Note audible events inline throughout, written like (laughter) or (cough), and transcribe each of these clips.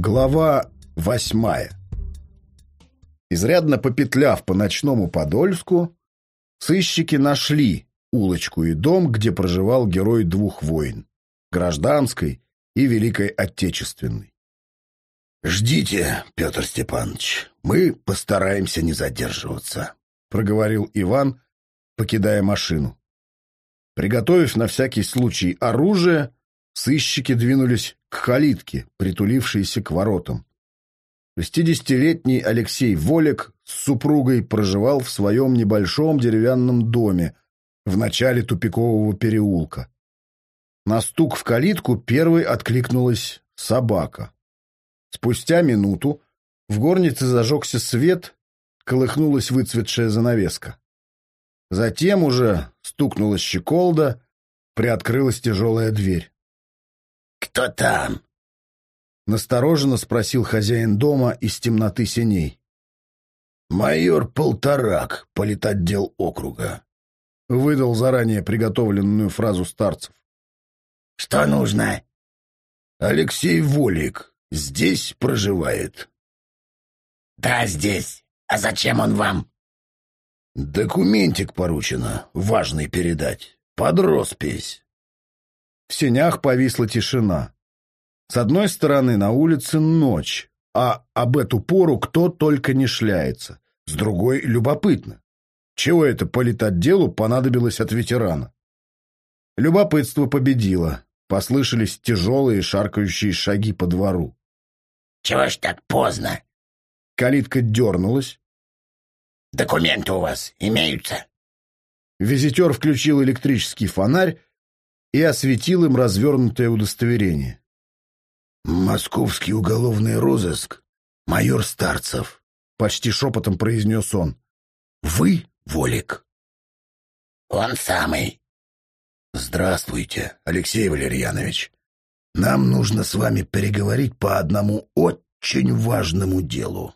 Глава восьмая Изрядно попетляв по ночному Подольску, сыщики нашли улочку и дом, где проживал герой двух войн — гражданской и Великой Отечественной. «Ждите, Петр Степанович, мы постараемся не задерживаться», — проговорил Иван, покидая машину. Приготовив на всякий случай оружие, сыщики двинулись к калитке, притулившейся к воротам. Шестидесятилетний Алексей Волек с супругой проживал в своем небольшом деревянном доме в начале тупикового переулка. На стук в калитку первой откликнулась собака. Спустя минуту в горнице зажегся свет, колыхнулась выцветшая занавеска. Затем уже стукнула щеколда, приоткрылась тяжелая дверь. «Кто там?» Настороженно спросил хозяин дома из темноты синей. «Майор Полторак, политотдел округа», — выдал заранее приготовленную фразу старцев. «Что нужно?» «Алексей Волик здесь проживает». «Да, здесь. А зачем он вам?» «Документик поручено, важный передать. Под роспись». В сенях повисла тишина. С одной стороны, на улице ночь, а об эту пору кто только не шляется. С другой — любопытно. Чего это политотделу понадобилось от ветерана? Любопытство победило. Послышались тяжелые шаркающие шаги по двору. «Чего ж так поздно?» Калитка дернулась. «Документы у вас имеются?» Визитер включил электрический фонарь и осветил им развернутое удостоверение. «Московский уголовный розыск, майор Старцев», — почти шепотом произнес он. «Вы, Волик?» «Он самый». «Здравствуйте, Алексей Валерьянович. Нам нужно с вами переговорить по одному очень важному делу».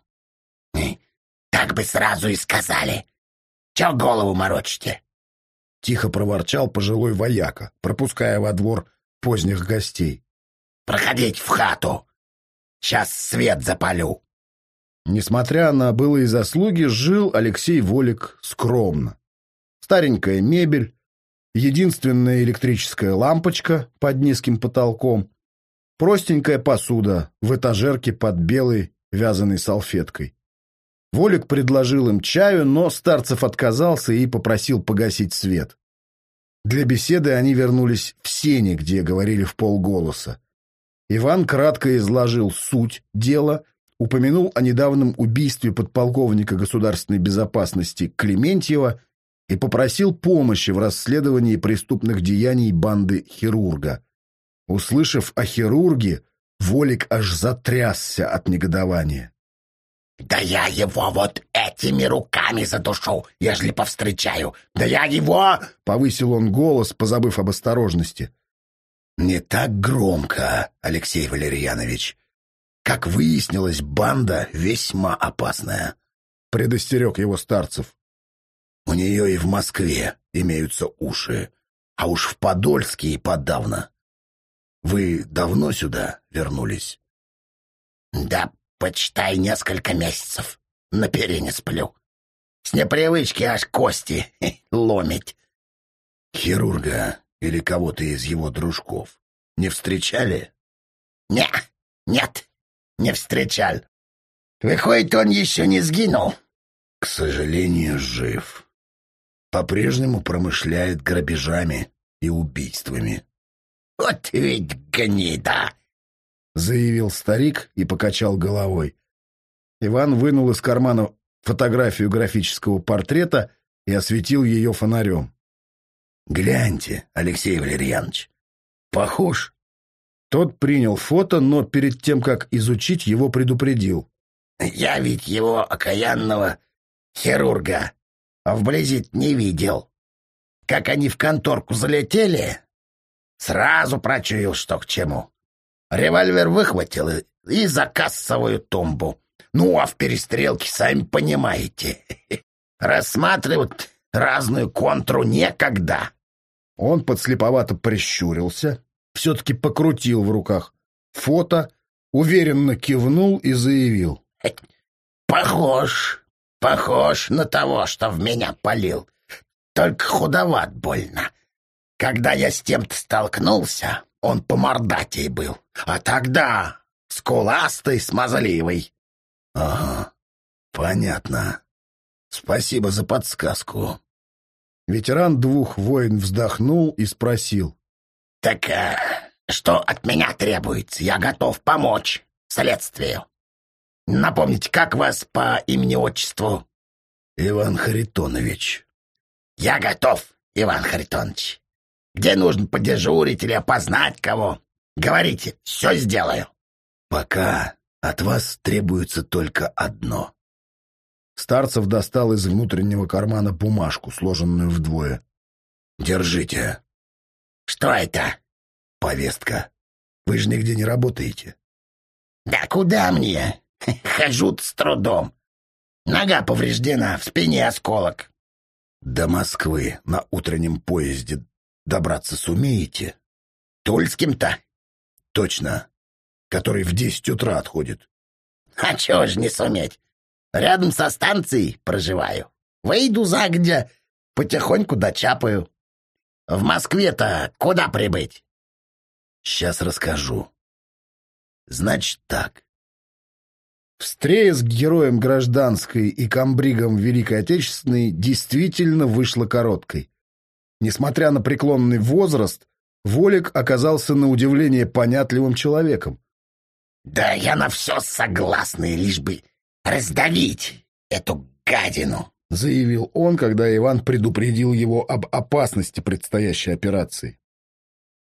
«Так бы сразу и сказали. Чего голову морочите?» Тихо проворчал пожилой вояка, пропуская во двор поздних гостей. Проходить в хату. Сейчас свет запалю. Несмотря на былые заслуги, жил Алексей Волик скромно. Старенькая мебель, единственная электрическая лампочка под низким потолком, простенькая посуда в этажерке под белой вязаной салфеткой. Волик предложил им чаю, но Старцев отказался и попросил погасить свет. Для беседы они вернулись в сене, где говорили в полголоса. Иван кратко изложил суть дела, упомянул о недавнем убийстве подполковника государственной безопасности Клементьева и попросил помощи в расследовании преступных деяний банды хирурга. Услышав о хирурге, Волик аж затрясся от негодования. «Да я его вот этими руками задушу, ежели повстречаю! Да я его...» — повысил он голос, позабыв об осторожности. Не так громко, Алексей Валерьянович. Как выяснилось, банда весьма опасная. Предостерег его старцев. У нее и в Москве имеются уши, а уж в Подольске и подавно. Вы давно сюда вернулись? Да, почитай несколько месяцев. На перине сплю. С непривычки аж кости (laughs) ломить. Хирурга или кого-то из его дружков не встречали? Не, нет, не встречал. Выходит, он еще не сгинул. К сожалению, жив. По-прежнему промышляет грабежами и убийствами. Вот ведь гнида! Заявил старик и покачал головой. Иван вынул из кармана фотографию графического портрета и осветил ее фонарем. Гляньте, Алексей Валерьянович, похож. Тот принял фото, но перед тем, как изучить, его предупредил. Я ведь его окаянного хирурга а вблизи не видел. Как они в конторку залетели, сразу прочуял, что к чему. Револьвер выхватил и за кассовую тумбу. Ну, а в перестрелке, сами понимаете, (laughs) рассматривать разную контру некогда. Он подслеповато прищурился, все-таки покрутил в руках фото, уверенно кивнул и заявил. «Похож, похож на того, что в меня полил. Только худоват больно. Когда я с тем-то столкнулся, он помордатей был. А тогда скуластый, смазливый». «Ага, понятно. Спасибо за подсказку». Ветеран двух войн вздохнул и спросил. «Так э, что от меня требуется? Я готов помочь следствию. Напомните, как вас по имени-отчеству?» «Иван Харитонович». «Я готов, Иван Харитонович. Где нужно подежурить или опознать кого? Говорите, все сделаю». «Пока от вас требуется только одно». Старцев достал из внутреннего кармана бумажку, сложенную вдвое. «Держите». «Что это?» «Повестка. Вы же нигде не работаете». «Да куда мне? (laughs) Хожу с трудом. Нога повреждена, в спине осколок». «До Москвы на утреннем поезде добраться сумеете?» «Тульским-то?» «Точно. Который в десять утра отходит». «А чего ж не суметь? Рядом со станцией проживаю. Выйду за где, потихоньку дочапаю. В Москве-то куда прибыть? Сейчас расскажу. Значит так. Встреча с героем гражданской и комбригом Великой Отечественной действительно вышла короткой. Несмотря на преклонный возраст, Волик оказался на удивление понятливым человеком. «Да я на все согласный, лишь бы раздавить эту гадину!» — заявил он, когда Иван предупредил его об опасности предстоящей операции.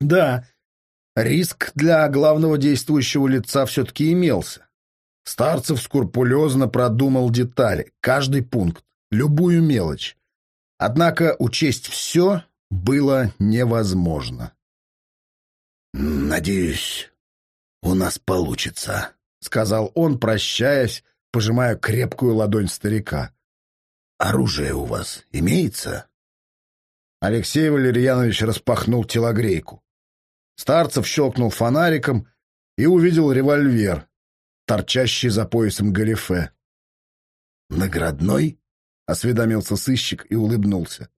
Да, риск для главного действующего лица все-таки имелся. Старцев скрупулезно продумал детали, каждый пункт, любую мелочь. Однако учесть все было невозможно. «Надеюсь, у нас получится», — сказал он, прощаясь, пожимая крепкую ладонь старика. Оружие у вас имеется? Алексей Валерьянович распахнул телогрейку. Старцев щелкнул фонариком и увидел револьвер, торчащий за поясом галифе. «Наградной?» — осведомился сыщик и улыбнулся.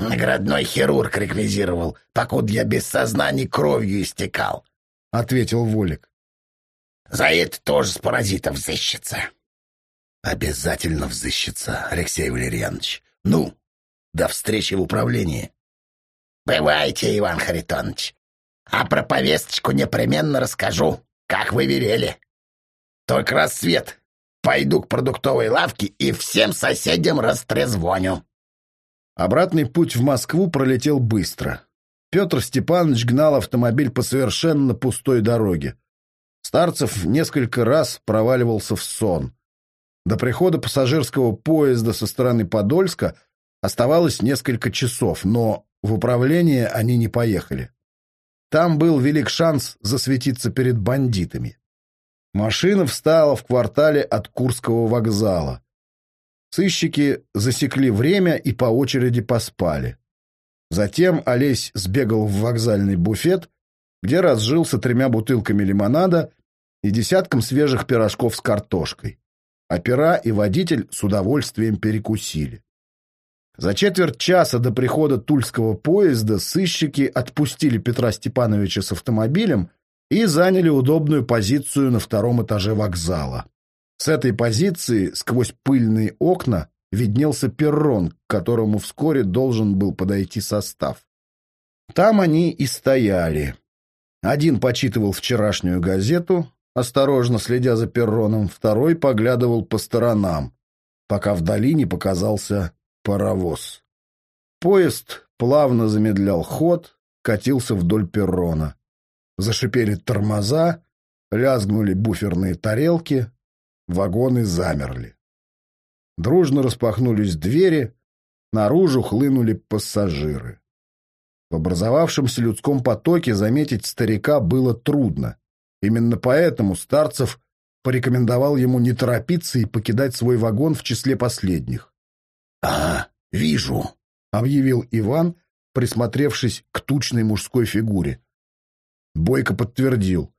«Наградной хирург реквизировал, покуда я без сознания кровью истекал», — ответил Волик. «За это тоже с паразитов взыщется». Обязательно взыщется, Алексей Валерьянович. Ну, до встречи в управлении. Бывайте, Иван Харитонович. А про повесточку непременно расскажу, как вы велели. Только рассвет. Пойду к продуктовой лавке и всем соседям растрезвоню. Обратный путь в Москву пролетел быстро. Петр Степанович гнал автомобиль по совершенно пустой дороге. Старцев несколько раз проваливался в сон. До прихода пассажирского поезда со стороны Подольска оставалось несколько часов, но в управление они не поехали. Там был велик шанс засветиться перед бандитами. Машина встала в квартале от Курского вокзала. Сыщики засекли время и по очереди поспали. Затем Олесь сбегал в вокзальный буфет, где разжился тремя бутылками лимонада и десятком свежих пирожков с картошкой. Опера и водитель с удовольствием перекусили. За четверть часа до прихода тульского поезда сыщики отпустили Петра Степановича с автомобилем и заняли удобную позицию на втором этаже вокзала. С этой позиции сквозь пыльные окна виднелся перрон, к которому вскоре должен был подойти состав. Там они и стояли. Один почитывал вчерашнюю газету, осторожно следя за перроном, второй поглядывал по сторонам, пока вдали не показался паровоз. Поезд плавно замедлял ход, катился вдоль перрона. Зашипели тормоза, лязгнули буферные тарелки, вагоны замерли. Дружно распахнулись двери, наружу хлынули пассажиры. В образовавшемся людском потоке заметить старика было трудно. Именно поэтому Старцев порекомендовал ему не торопиться и покидать свой вагон в числе последних. — А, вижу, — объявил Иван, присмотревшись к тучной мужской фигуре. Бойко подтвердил.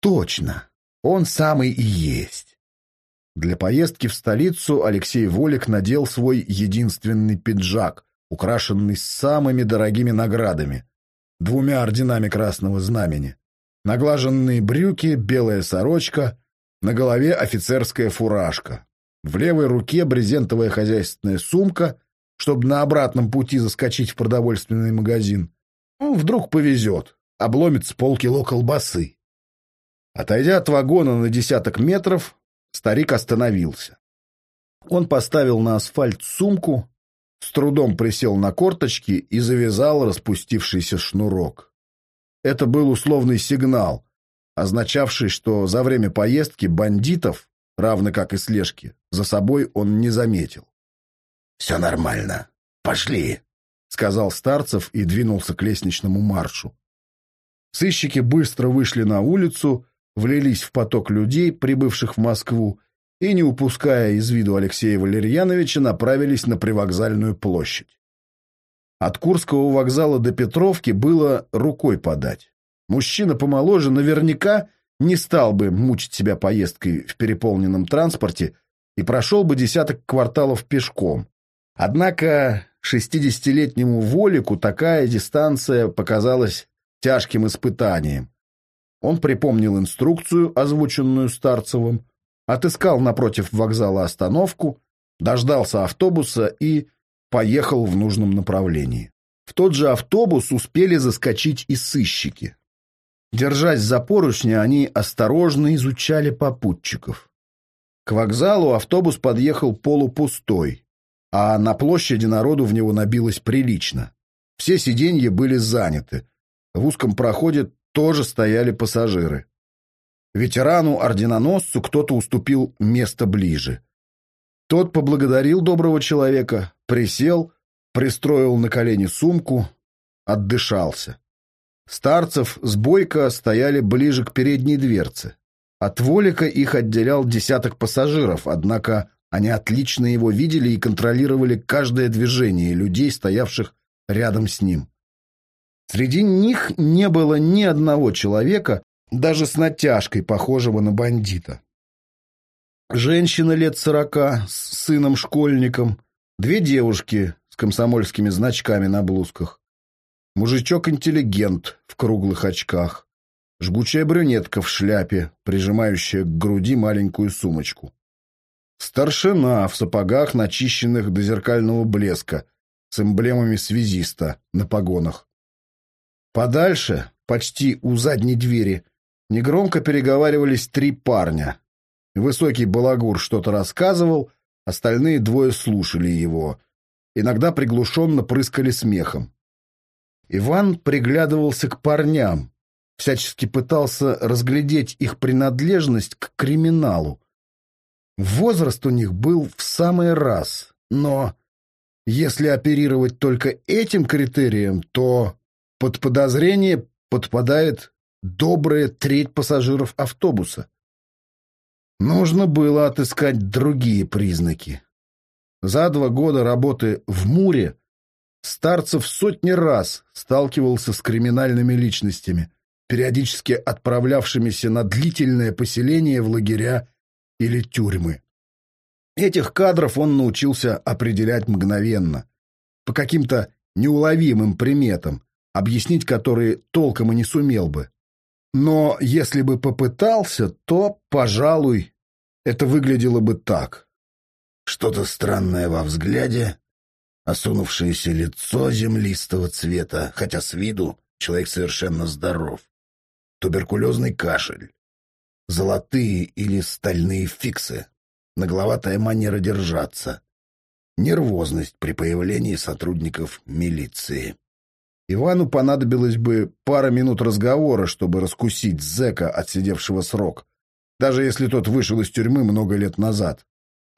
Точно, он самый и есть. Для поездки в столицу Алексей Волик надел свой единственный пиджак, украшенный самыми дорогими наградами, двумя орденами Красного Знамени. Наглаженные брюки, белая сорочка, на голове офицерская фуражка. В левой руке брезентовая хозяйственная сумка, чтобы на обратном пути заскочить в продовольственный магазин. Ну, вдруг повезет, обломится полкило колбасы. Отойдя от вагона на десяток метров, старик остановился. Он поставил на асфальт сумку, с трудом присел на корточки и завязал распустившийся шнурок. Это был условный сигнал, означавший, что за время поездки бандитов, равно как и слежки, за собой он не заметил. «Все нормально. Пошли», — сказал Старцев и двинулся к лестничному маршу. Сыщики быстро вышли на улицу, влились в поток людей, прибывших в Москву, и, не упуская из виду Алексея Валерьяновича, направились на привокзальную площадь. От Курского вокзала до Петровки было рукой подать. Мужчина помоложе наверняка не стал бы мучить себя поездкой в переполненном транспорте и прошел бы десяток кварталов пешком. Однако шестидесятилетнему Волику такая дистанция показалась тяжким испытанием. Он припомнил инструкцию, озвученную Старцевым, отыскал напротив вокзала остановку, дождался автобуса и поехал в нужном направлении. В тот же автобус успели заскочить и сыщики. Держась за поручни, они осторожно изучали попутчиков. К вокзалу автобус подъехал полупустой, а на площади народу в него набилось прилично. Все сиденья были заняты. В узком проходе тоже стояли пассажиры. Ветерану-орденоносцу кто-то уступил место ближе. Тот поблагодарил доброго человека, присел, пристроил на колени сумку, отдышался. Старцев с Бойко стояли ближе к передней дверце. От Волика их отделял десяток пассажиров, однако они отлично его видели и контролировали каждое движение людей, стоявших рядом с ним. Среди них не было ни одного человека, даже с натяжкой, похожего на бандита. Женщина лет сорока с сыном-школьником, две девушки с комсомольскими значками на блузках, мужичок-интеллигент в круглых очках, жгучая брюнетка в шляпе, прижимающая к груди маленькую сумочку. Старшина в сапогах, начищенных до зеркального блеска, с эмблемами связиста на погонах. Подальше, почти у задней двери, негромко переговаривались три парня. Высокий балагур что-то рассказывал, остальные двое слушали его. Иногда приглушенно прыскали смехом. Иван приглядывался к парням, всячески пытался разглядеть их принадлежность к криминалу. Возраст у них был в самый раз, но если оперировать только этим критерием, то под подозрение подпадает добрая треть пассажиров автобуса. Нужно было отыскать другие признаки. За два года работы в Муре Старцев сотни раз сталкивался с криминальными личностями, периодически отправлявшимися на длительное поселение в лагеря или тюрьмы. Этих кадров он научился определять мгновенно, по каким-то неуловимым приметам, объяснить которые толком и не сумел бы. Но если бы попытался, то, пожалуй, это выглядело бы так. Что-то странное во взгляде, осунувшееся лицо землистого цвета, хотя с виду человек совершенно здоров. Туберкулезный кашель, золотые или стальные фиксы, нагловатая манера держаться, нервозность при появлении сотрудников милиции. Ивану понадобилось бы пара минут разговора, чтобы раскусить зэка, отсидевшего срок, даже если тот вышел из тюрьмы много лет назад.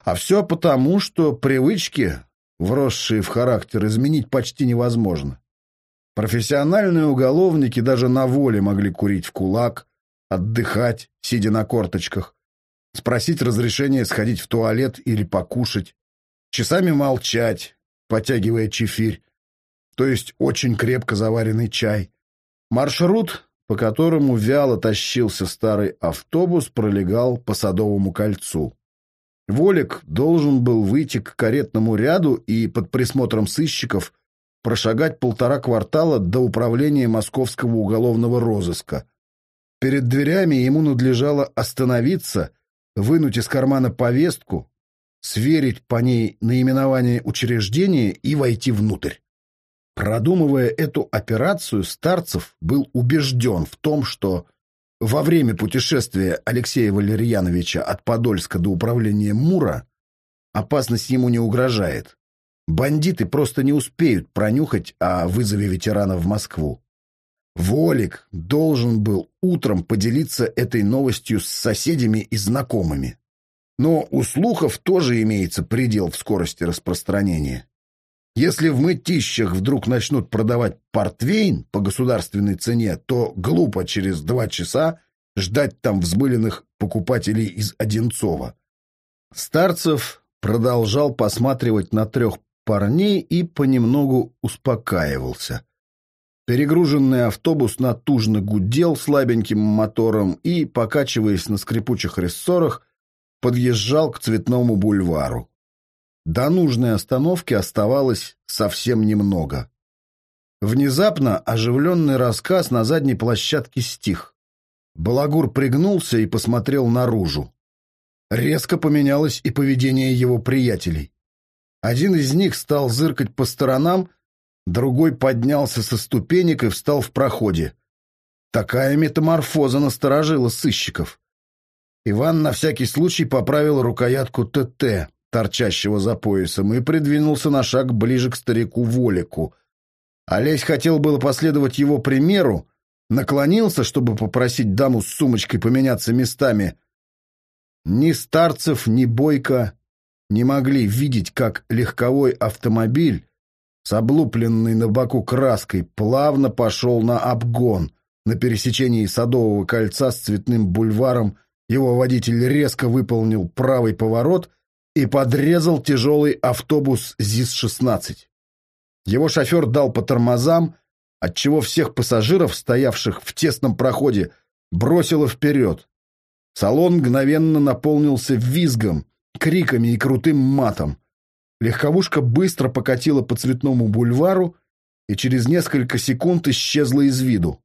А все потому, что привычки, вросшие в характер, изменить почти невозможно. Профессиональные уголовники даже на воле могли курить в кулак, отдыхать, сидя на корточках, спросить разрешения сходить в туалет или покушать, часами молчать, потягивая чефирь, то есть очень крепко заваренный чай. Маршрут по которому вяло тащился старый автобус, пролегал по Садовому кольцу. Волик должен был выйти к каретному ряду и под присмотром сыщиков прошагать полтора квартала до управления московского уголовного розыска. Перед дверями ему надлежало остановиться, вынуть из кармана повестку, сверить по ней наименование учреждения и войти внутрь. Продумывая эту операцию, Старцев был убежден в том, что во время путешествия Алексея Валерьяновича от Подольска до управления Мура опасность ему не угрожает. Бандиты просто не успеют пронюхать о вызове ветерана в Москву. Волик должен был утром поделиться этой новостью с соседями и знакомыми. Но у слухов тоже имеется предел в скорости распространения. Если в мытищах вдруг начнут продавать портвейн по государственной цене, то глупо через два часа ждать там взмыленных покупателей из Одинцова. Старцев продолжал посматривать на трех парней и понемногу успокаивался. Перегруженный автобус натужно гудел слабеньким мотором и, покачиваясь на скрипучих рессорах, подъезжал к Цветному бульвару. До нужной остановки оставалось совсем немного. Внезапно оживленный рассказ на задней площадке стих. Балагур пригнулся и посмотрел наружу. Резко поменялось и поведение его приятелей. Один из них стал зыркать по сторонам, другой поднялся со ступенек и встал в проходе. Такая метаморфоза насторожила сыщиков. Иван на всякий случай поправил рукоятку ТТ, торчащего за поясом, и придвинулся на шаг ближе к старику Волику. Олесь хотел было последовать его примеру, наклонился, чтобы попросить даму с сумочкой поменяться местами. Ни Старцев, ни Бойко не могли видеть, как легковой автомобиль с облупленной на боку краской плавно пошел на обгон. На пересечении Садового кольца с цветным бульваром его водитель резко выполнил правый поворот — и подрезал тяжелый автобус ЗИС-16. Его шофер дал по тормозам, отчего всех пассажиров, стоявших в тесном проходе, бросило вперед. Салон мгновенно наполнился визгом, криками и крутым матом. Легковушка быстро покатила по цветному бульвару и через несколько секунд исчезла из виду.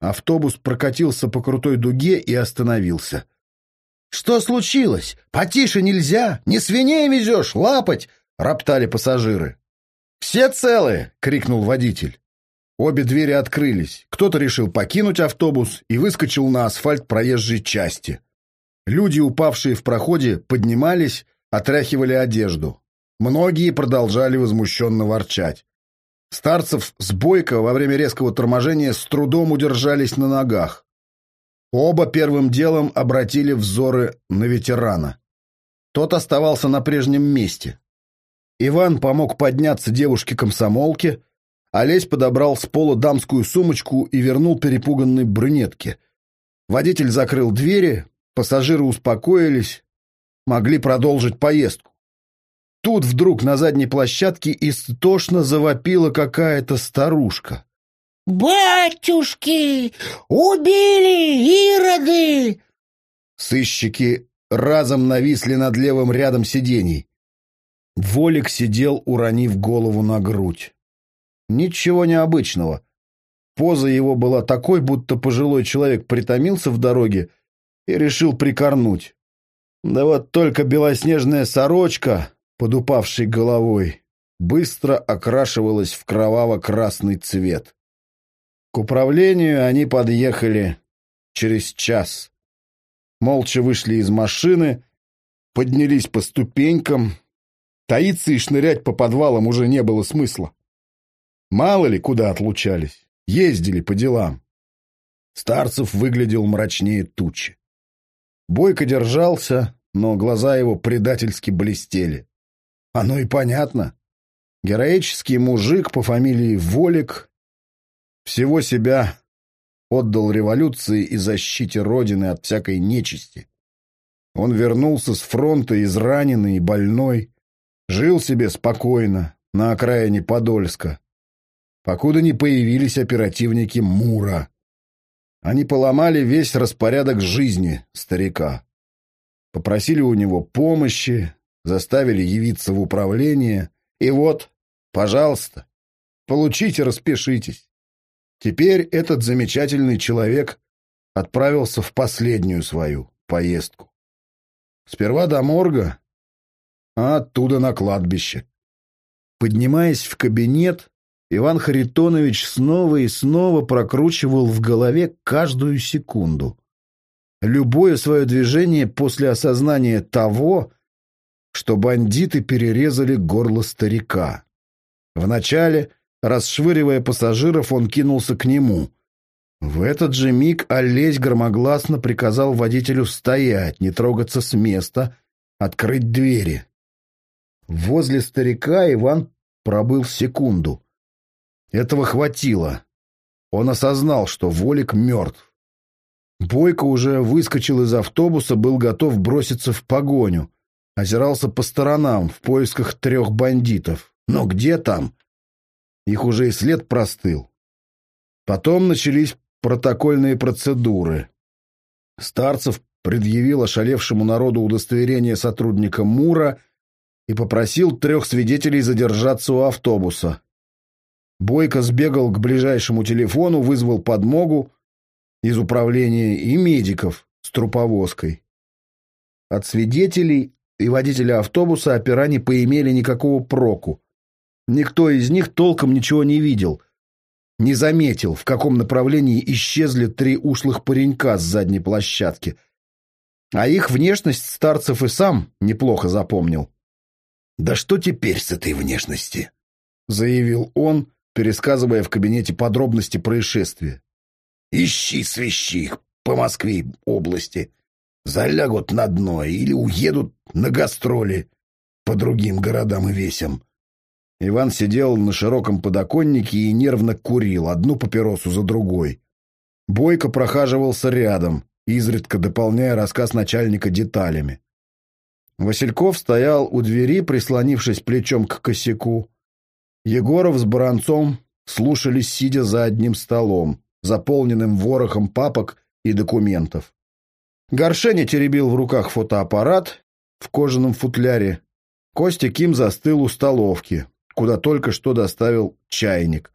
Автобус прокатился по крутой дуге и остановился. «Что случилось? Потише нельзя! Не свиней везешь, лапать!» — роптали пассажиры. «Все целы!» — крикнул водитель. Обе двери открылись. Кто-то решил покинуть автобус и выскочил на асфальт проезжей части. Люди, упавшие в проходе, поднимались, отряхивали одежду. Многие продолжали возмущенно ворчать. Старцев с Бойко во время резкого торможения с трудом удержались на ногах. Оба первым делом обратили взоры на ветерана. Тот оставался на прежнем месте. Иван помог подняться девушке-комсомолке, Олесь подобрал с пола дамскую сумочку и вернул перепуганной брюнетке. Водитель закрыл двери, пассажиры успокоились, могли продолжить поездку. Тут вдруг на задней площадке истошно завопила какая-то старушка. «Батюшки! Убили! Ироды!» Сыщики разом нависли над левым рядом сидений. Волик сидел, уронив голову на грудь. Ничего необычного. Поза его была такой, будто пожилой человек притомился в дороге и решил прикорнуть. Да вот только белоснежная сорочка под упавшей головой быстро окрашивалась в кроваво-красный цвет. К управлению они подъехали через час. Молча вышли из машины, поднялись по ступенькам. Таиться и шнырять по подвалам уже не было смысла. Мало ли, куда отлучались. Ездили по делам. Старцев выглядел мрачнее тучи. Бойко держался, но глаза его предательски блестели. Оно и понятно. Героический мужик по фамилии Волик всего себя отдал революции и защите Родины от всякой нечисти. Он вернулся с фронта израненный и больной, жил себе спокойно на окраине Подольска, покуда не появились оперативники Мура. Они поломали весь распорядок жизни старика. Попросили у него помощи, заставили явиться в управление. И вот, пожалуйста, получите, распишитесь. Теперь этот замечательный человек отправился в последнюю свою поездку. Сперва до морга, а оттуда на кладбище. Поднимаясь в кабинет, Иван Харитонович снова и снова прокручивал в голове каждую секунду. Любое свое движение после осознания того, что бандиты перерезали горло старика. Вначале, расшвыривая пассажиров, он кинулся к нему. В этот же миг Олесь громогласно приказал водителю стоять, не трогаться с места, открыть двери. Возле старика Иван пробыл секунду. Этого хватило. Он осознал, что Волик мертв. Бойко уже выскочил из автобуса, был готов броситься в погоню. Озирался по сторонам в поисках трех бандитов. Но где там? Их уже и след простыл. Потом начались протокольные процедуры. Старцев предъявил ошалевшему народу удостоверение сотрудника МУРа и попросил трех свидетелей задержаться у автобуса. Бойко сбегал к ближайшему телефону, вызвал подмогу из управления и медиков с труповозкой. От свидетелей и водителя автобуса опера не поимели никакого проку. Никто из них толком ничего не видел, не заметил, в каком направлении исчезли три ушлых паренька с задней площадки. А их внешность старцев и сам неплохо запомнил. «Да что теперь с этой внешности?» — заявил он, пересказывая в кабинете подробности происшествия. «Ищи свищи их по Москве области. Залягут на дно или уедут на гастроли по другим городам и весям». Иван сидел на широком подоконнике и нервно курил, одну папиросу за другой. Бойко прохаживался рядом, изредка дополняя рассказ начальника деталями. Васильков стоял у двери, прислонившись плечом к косяку. Егоров с Баранцом слушались, сидя за одним столом, заполненным ворохом папок и документов. Горшеня теребил в руках фотоаппарат в кожаном футляре. Костя Ким застыл у столовки, куда только что доставил чайник,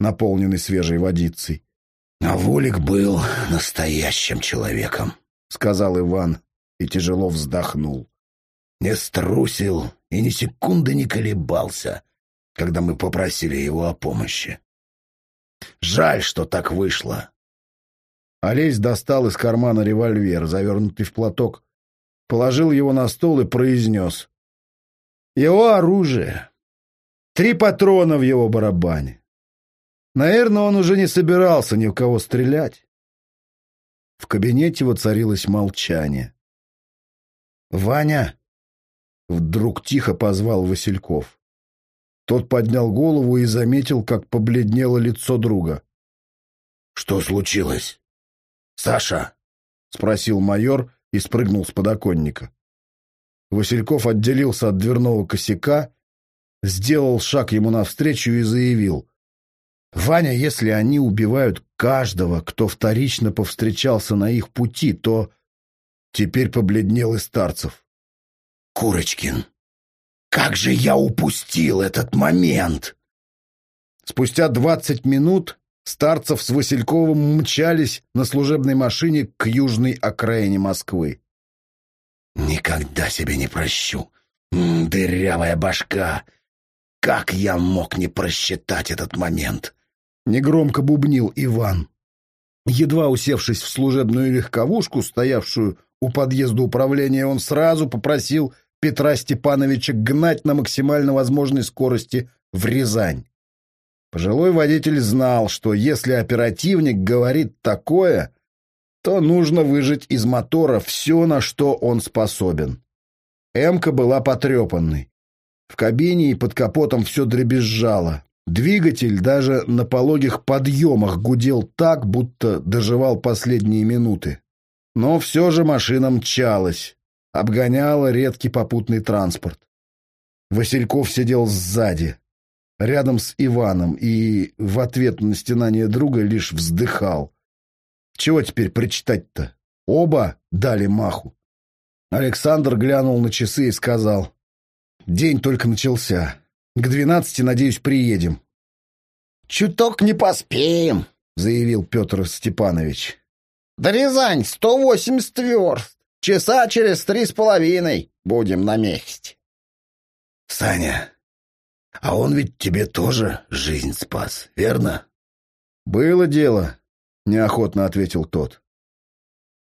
наполненный свежей водицей. — А Волик был настоящим человеком, — сказал Иван и тяжело вздохнул. Не струсил и ни секунды не колебался, когда мы попросили его о помощи. Жаль, что так вышло. Олесь достал из кармана револьвер, завернутый в платок, положил его на стол и произнес. Его оружие. Три патрона в его барабане. Наверное, он уже не собирался ни в кого стрелять. В кабинете воцарилось молчание. «Ваня!» — вдруг тихо позвал Васильков. Тот поднял голову и заметил, как побледнело лицо друга. «Что случилось? Саша?» — спросил майор и спрыгнул с подоконника. Васильков отделился от дверного косяка, сделал шаг ему навстречу и заявил. «Ваня, если они убивают каждого, кто вторично повстречался на их пути, то...» Теперь побледнел и Старцев. «Курочкин, как же я упустил этот момент!» Спустя двадцать минут Старцев с Васильковым мчались на служебной машине к южной окраине Москвы. «Никогда себе не прощу! Дырявая башка! Как я мог не просчитать этот момент?» Негромко бубнил Иван. Едва усевшись в служебную легковушку, стоявшую у подъезда управления, он сразу попросил Петра Степановича гнать на максимально возможной скорости в Рязань. Пожилой водитель знал, что если оперативник говорит такое, то нужно выжать из мотора все, на что он способен. Эмка была потрепанной. В кабине и под капотом все дребезжало. Двигатель даже на пологих подъемах гудел так, будто доживал последние минуты. Но все же машина мчалась обгоняла редкий попутный транспорт. Васильков сидел сзади, рядом с Иваном, и в ответ на стенание друга лишь вздыхал. Чего теперь прочитать-то? Оба дали маху. Александр глянул на часы и сказал. День только начался. К двенадцати, надеюсь, приедем. Чуток не поспеем, заявил Петр Степанович. Да Рязань сто восемьдесят верст. Часа через три с половиной будем на месте. Саня, а он ведь тебе тоже жизнь спас, верно? Было дело, неохотно ответил тот.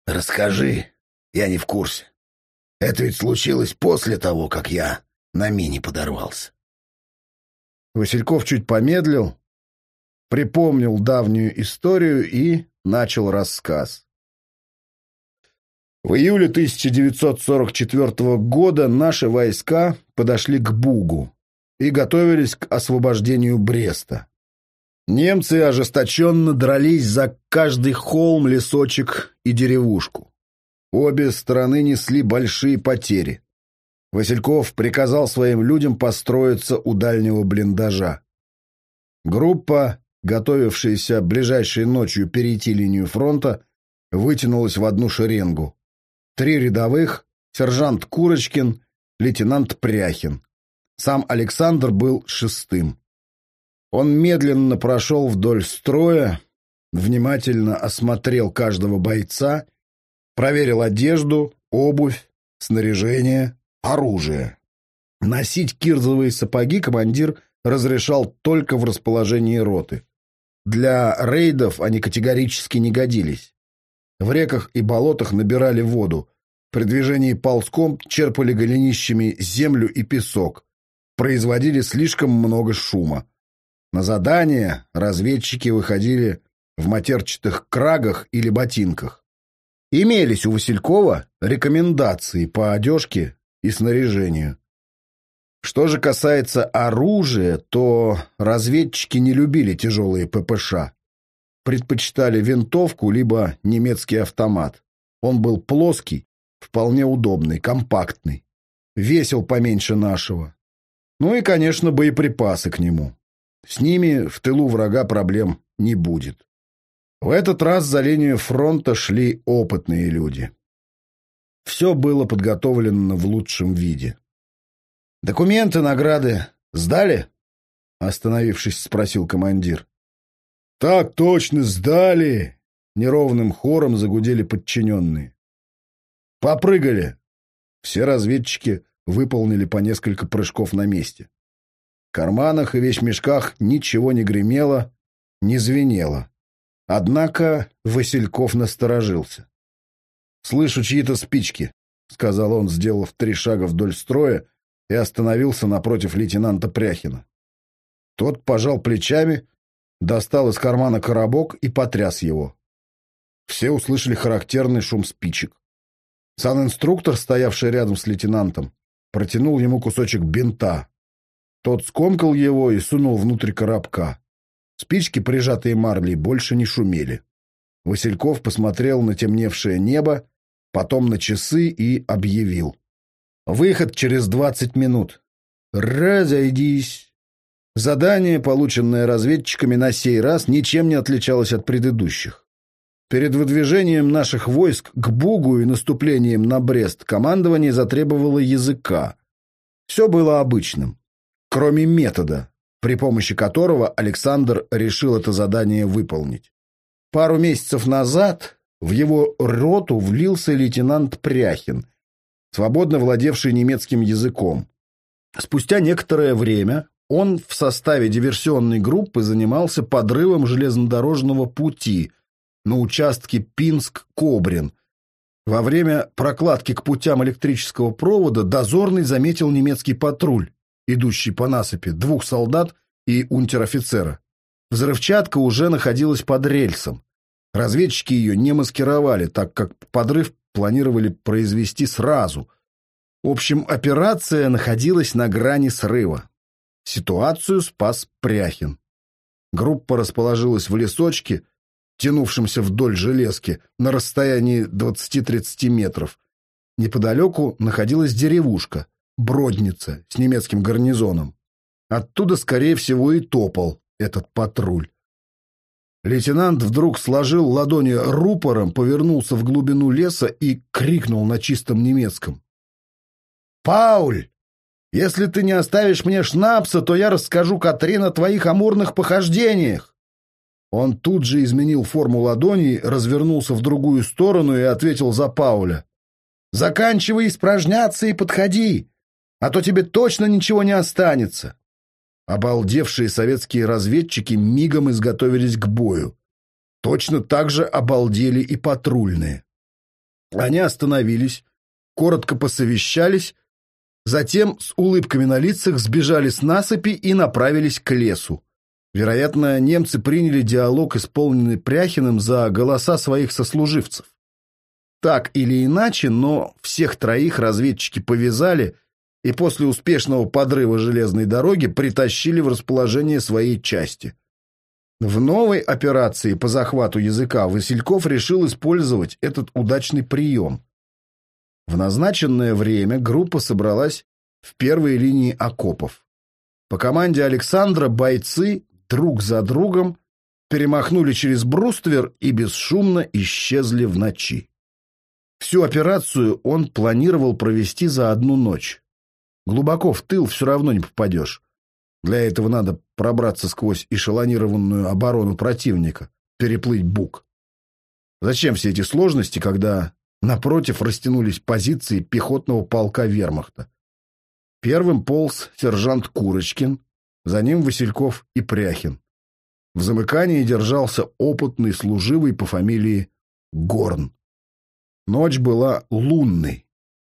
Расскажи, я не в курсе. Это ведь случилось после того, как я на мини подорвался. Васильков чуть помедлил, припомнил давнюю историю и начал рассказ. В июле 1944 года наши войска подошли к Бугу и готовились к освобождению Бреста. Немцы ожесточенно дрались за каждый холм, лесочек и деревушку. Обе стороны несли большие потери. Васильков приказал своим людям построиться у дальнего блиндажа. Группа, готовившаяся ближайшей ночью перейти линию фронта, вытянулась в одну шеренгу. Три рядовых, сержант Курочкин, лейтенант Пряхин. Сам Александр был шестым. Он медленно прошел вдоль строя, внимательно осмотрел каждого бойца, проверил одежду, обувь, снаряжение, оружие. Носить кирзовые сапоги командир разрешал только в расположении роты. Для рейдов они категорически не годились. В реках и болотах набирали воду. При движении ползком черпали голенищами землю и песок. Производили слишком много шума. На задание разведчики выходили в матерчатых крагах или ботинках. Имелись у Василькова рекомендации по одежке и снаряжению. Что же касается оружия, то разведчики не любили тяжелые ППШ предпочитали винтовку либо немецкий автомат. Он был плоский, вполне удобный, компактный. Весил поменьше нашего. Ну и, конечно, боеприпасы к нему. С ними в тылу врага проблем не будет. В этот раз за линию фронта шли опытные люди. Все было подготовлено в лучшем виде. «Документы, награды сдали?» Остановившись, спросил командир. «Так точно сдали!» — неровным хором загудели подчиненные. «Попрыгали!» Все разведчики выполнили по несколько прыжков на месте. В карманах и вещмешках ничего не гремело, не звенело. Однако Васильков насторожился. «Слышу чьи-то спички», — сказал он, сделав три шага вдоль строя и остановился напротив лейтенанта Пряхина. Тот пожал плечами достал из кармана коробок и потряс его. Все услышали характерный шум спичек. Сан-инструктор, стоявший рядом с лейтенантом, протянул ему кусочек бинта. Тот скомкал его и сунул внутрь коробка. Спички, прижатые марлей, больше не шумели. Васильков посмотрел на темневшее небо, потом на часы и объявил. «Выход через двадцать минут. Разойдись!» Задание, полученное разведчиками на сей раз, ничем не отличалось от предыдущих. Перед выдвижением наших войск к Бугу и наступлением на Брест командование затребовало языка. Все было обычным, кроме метода, при помощи которого Александр решил это задание выполнить. Пару месяцев назад в его роту влился лейтенант Пряхин, свободно владевший немецким языком. Спустя некоторое время он в составе диверсионной группы занимался подрывом железнодорожного пути на участке Пинск-Кобрин. Во время прокладки к путям электрического провода дозорный заметил немецкий патруль, идущий по насыпи, двух солдат и унтер-офицера. Взрывчатка уже находилась под рельсом. Разведчики ее не маскировали, так как подрыв планировали произвести сразу. В общем, операция находилась на грани срыва. Ситуацию спас Пряхин. Группа расположилась в лесочке, тянувшемся вдоль железки, на расстоянии 20-30 метров. Неподалеку находилась деревушка, Бродница, с немецким гарнизоном. Оттуда, скорее всего, и топал этот патруль. Лейтенант вдруг сложил ладони рупором, повернулся в глубину леса и крикнул на чистом немецком. «Пауль, если ты не оставишь мне шнапса, то я расскажу Катрин о твоих амурных похождениях!» Он тут же изменил форму ладоней, развернулся в другую сторону и ответил за Пауля. «Заканчивай испражняться и подходи, а то тебе точно ничего не останется!» Обалдевшие советские разведчики мигом изготовились к бою. Точно так же обалдели и патрульные. Они остановились, коротко посовещались, затем с улыбками на лицах сбежали с насыпи и направились к лесу. Вероятно, немцы приняли диалог, исполненный Пряхиным, за голоса своих сослуживцев. Так или иначе, но всех троих разведчики повязали – и после успешного подрыва железной дороги притащили в расположение своей части. В новой операции по захвату языка Васильков решил использовать этот удачный прием. В назначенное время группа собралась в первой линии окопов. По команде Александра бойцы друг за другом перемахнули через бруствер и бесшумно исчезли в ночи. Всю операцию он планировал провести за одну ночь. Глубоко в тыл все равно не попадешь. Для этого надо пробраться сквозь эшелонированную оборону противника, переплыть бук. Зачем все эти сложности, когда напротив растянулись позиции пехотного полка вермахта? Первым полз сержант Курочкин, за ним Васильков и Пряхин. В замыкании держался опытный служивый по фамилии Горн. Ночь была лунной.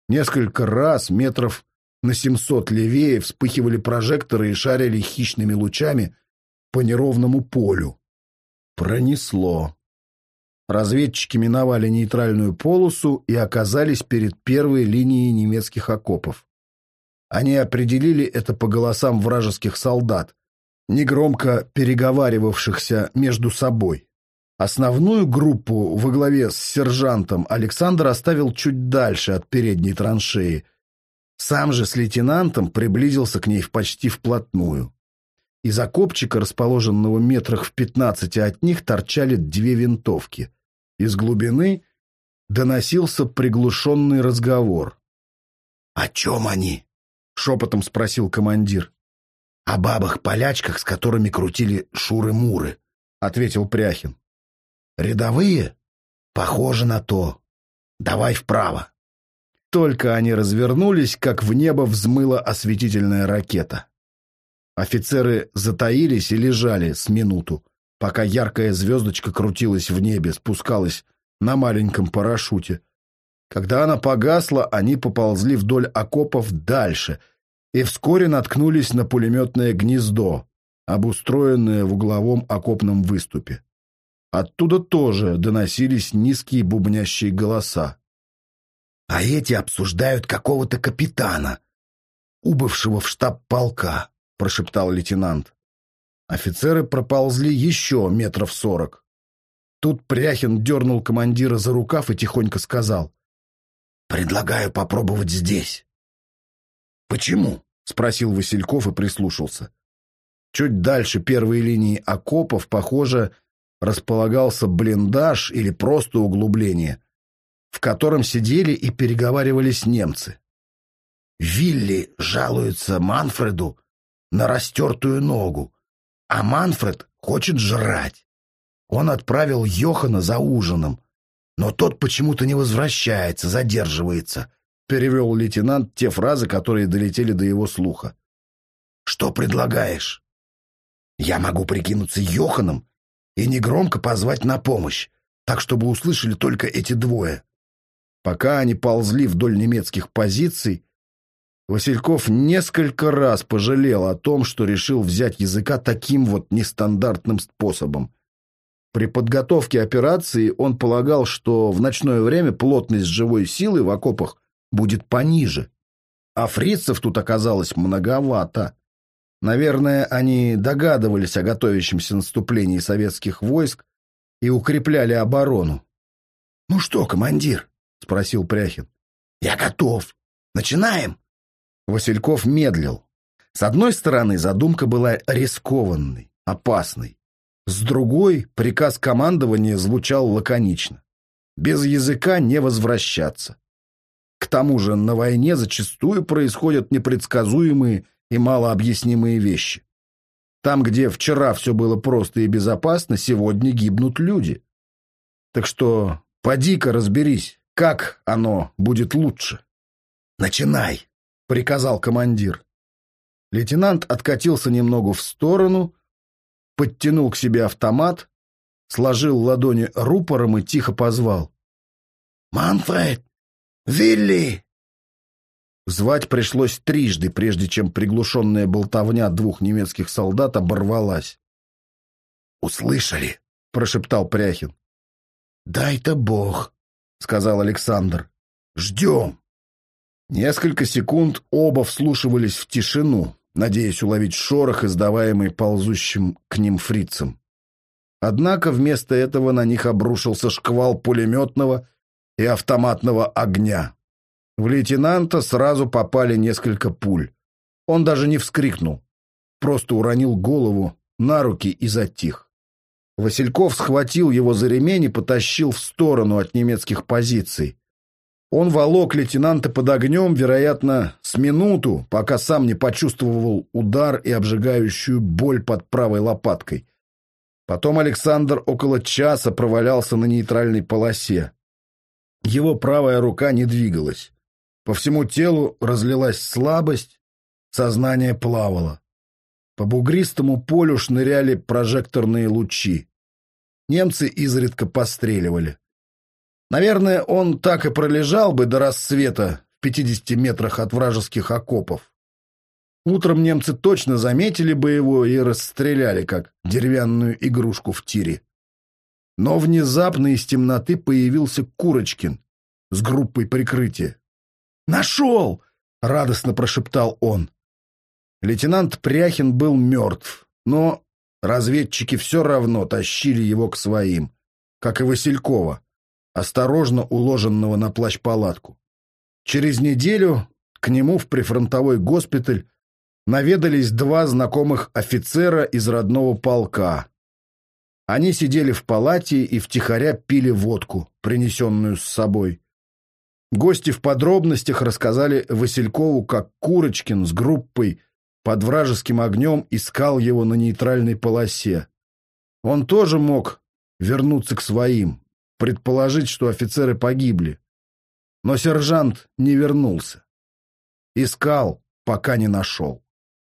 Несколько раз метров на 700 левее вспыхивали прожекторы и шарили хищными лучами по неровному полю. Пронесло. Разведчики миновали нейтральную полосу и оказались перед первой линией немецких окопов. Они определили это по голосам вражеских солдат, негромко переговаривавшихся между собой. Основную группу во главе с сержантом Александр оставил чуть дальше от передней траншеи – сам же с лейтенантом приблизился к ней почти вплотную. Из окопчика, расположенного метрах в пятнадцати от них, торчали две винтовки. Из глубины доносился приглушенный разговор. «О чем они?» — шепотом спросил командир. «О бабах-полячках, с которыми крутили шуры-муры», — ответил Пряхин. «Рядовые? Похоже на то. Давай вправо». Только они развернулись, как в небо взмыла осветительная ракета. Офицеры затаились и лежали с минуту, пока яркая звездочка крутилась в небе, спускалась на маленьком парашюте. Когда она погасла, они поползли вдоль окопов дальше и вскоре наткнулись на пулеметное гнездо, обустроенное в угловом окопном выступе. Оттуда тоже доносились низкие бубнящие голоса. А эти обсуждают какого-то капитана, убывшего в штаб полка, прошептал лейтенант. Офицеры проползли еще метров сорок. Тут Пряхин дернул командира за рукав и тихонько сказал. «Предлагаю попробовать здесь». «Почему?» — спросил Васильков и прислушался. Чуть дальше первой линии окопов, похоже, располагался блиндаж или просто углубление в котором сидели и переговаривались немцы. Вилли жалуется Манфреду на растертую ногу, а Манфред хочет жрать. Он отправил Йохана за ужином, но тот почему-то не возвращается, задерживается, перевел лейтенант те фразы, которые долетели до его слуха. «Что предлагаешь?» «Я могу прикинуться Йоханом и негромко позвать на помощь, так, чтобы услышали только эти двое. Пока они ползли вдоль немецких позиций, Васильков несколько раз пожалел о том, что решил взять языка таким вот нестандартным способом. При подготовке операции он полагал, что в ночное время плотность живой силы в окопах будет пониже. А фрицев тут оказалось многовато. Наверное, они догадывались о готовящемся наступлении советских войск и укрепляли оборону. «Ну что, командир, — спросил Пряхин. «Я готов. Начинаем?» Васильков медлил. С одной стороны, задумка была рискованной, опасной. С другой, приказ командования звучал лаконично. Без языка не возвращаться. К тому же на войне зачастую происходят непредсказуемые и малообъяснимые вещи. Там, где вчера все было просто и безопасно, сегодня гибнут люди. Так что поди-ка разберись, как оно будет лучше. «Начинай!» — приказал командир. Лейтенант откатился немного в сторону, подтянул к себе автомат, сложил ладони рупором и тихо позвал. «Манфред! Вилли!» Звать пришлось трижды, прежде чем приглушенная болтовня двух немецких солдат оборвалась. «Услышали?» — прошептал Пряхин. «Дай-то бог», — сказал Александр. «Ждем». Несколько секунд оба вслушивались в тишину, надеясь уловить шорох, издаваемый ползущим к ним фрицем. Однако вместо этого на них обрушился шквал пулеметного и автоматного огня. В лейтенанта сразу попали несколько пуль. Он даже не вскрикнул, просто уронил голову на руки и затих. Васильков схватил его за ремень и потащил в сторону от немецких позиций. Он волок лейтенанта под огнем, вероятно, с минуту, пока сам не почувствовал удар и обжигающую боль под правой лопаткой. Потом Александр около часа провалялся на нейтральной полосе. Его правая рука не двигалась. По всему телу разлилась слабость, сознание плавало. По бугристому полю шныряли прожекторные лучи. Немцы изредка постреливали. Наверное, он так и пролежал бы до рассвета в 50 метрах от вражеских окопов. Утром немцы точно заметили бы его и расстреляли, как деревянную игрушку в тире. Но внезапно из темноты появился Курочкин с группой прикрытия. «Нашел!» — радостно прошептал он. Лейтенант Пряхин был мертв, но разведчики все равно тащили его к своим, как и Василькова осторожно уложенного на плащ-палатку. Через неделю к нему в прифронтовой госпиталь наведались два знакомых офицера из родного полка. Они сидели в палате и втихаря пили водку, принесенную с собой. Гости в подробностях рассказали Василькову, как Курочкин с группой под вражеским огнем искал его на нейтральной полосе. Он тоже мог вернуться к своим, предположить, что офицеры погибли. Но сержант не вернулся. Искал, пока не нашел.